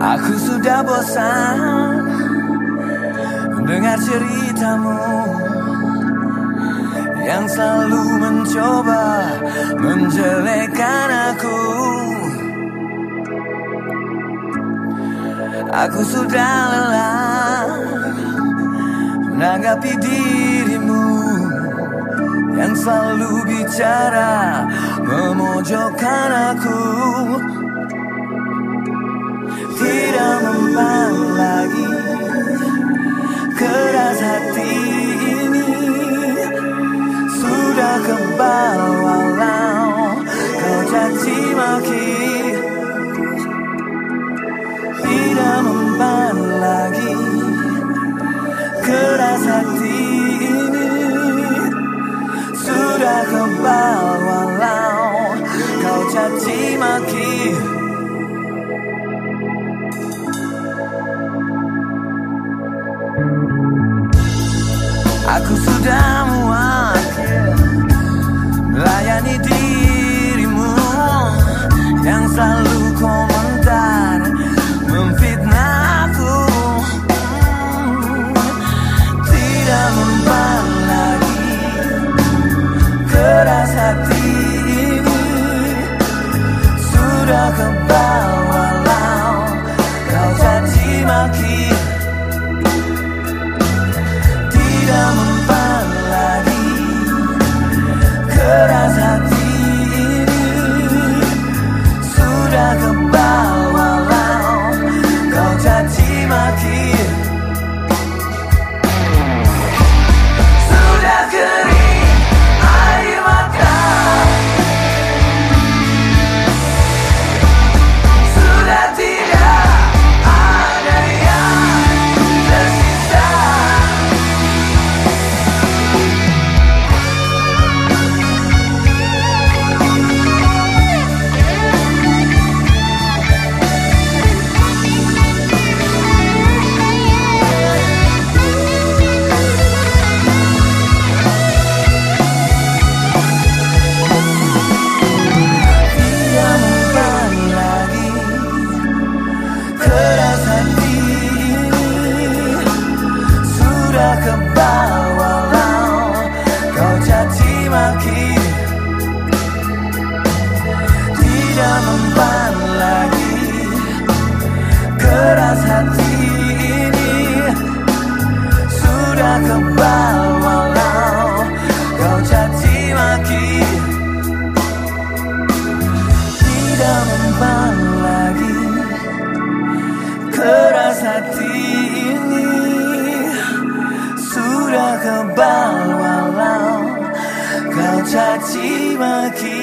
Aku sudah bosan Dengar ceritamu Yang selalu mencoba Menjelekkan aku. Aku sudah lelah Menanggapi dirimu Yang selalu bicara Memojokkan aku Keras hati ini Sudah kebal walau Kau caci maki Tidak mempan lagi. Keras hati ini Sudah kebal walau Kau caci maki Aku sudah muak Melayani dirimu Yang selalu komentar Memfitnah aku Tidak mempan lagi Keras hati ini Sudah kebal keras hati ini. Sudah kebal walau kau caci maki tidak mempan lagi keras hati ini. Sudah kebal walau kau caci maki